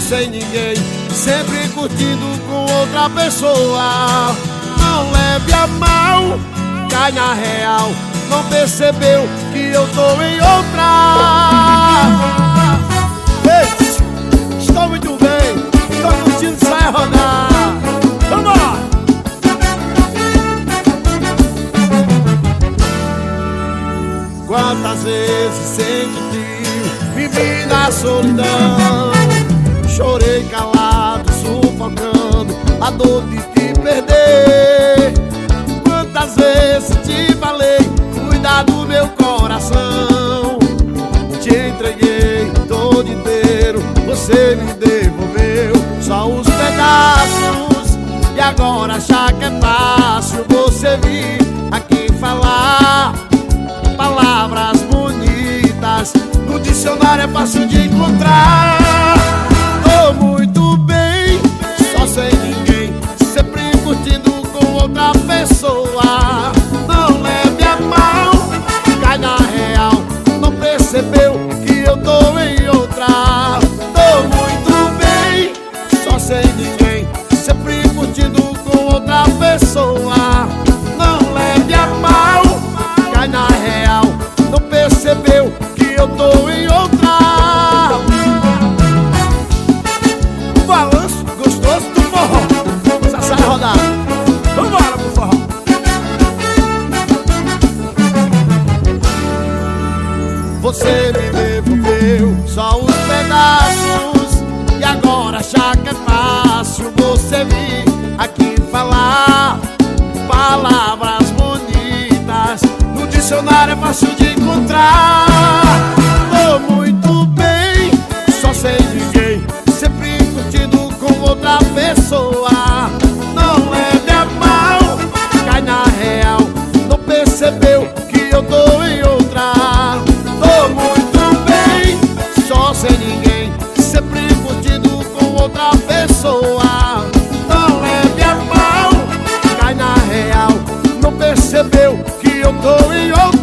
sem ninguém, sempre curtindo com outra pessoa. Não leve a mal, cai na real. Não percebeu que eu tô em outra. Estou muito bem, estou curtindo, sai rodar. Quantas vezes senti frio, vivi na solidão calado, sufocando a dor de te perder. Quantas vezes te falei, cuidar do meu coração. Te entreguei todo inteiro, você me devolveu Só os pedaços, e agora achar que é fácil você vir aqui falar palavras bonitas No dicionário é fácil de Você me devolveu só os pedaços. E agora achar que é fácil você vir aqui falar Palavras bonitas. No dicionário é fácil de que eu tô em outro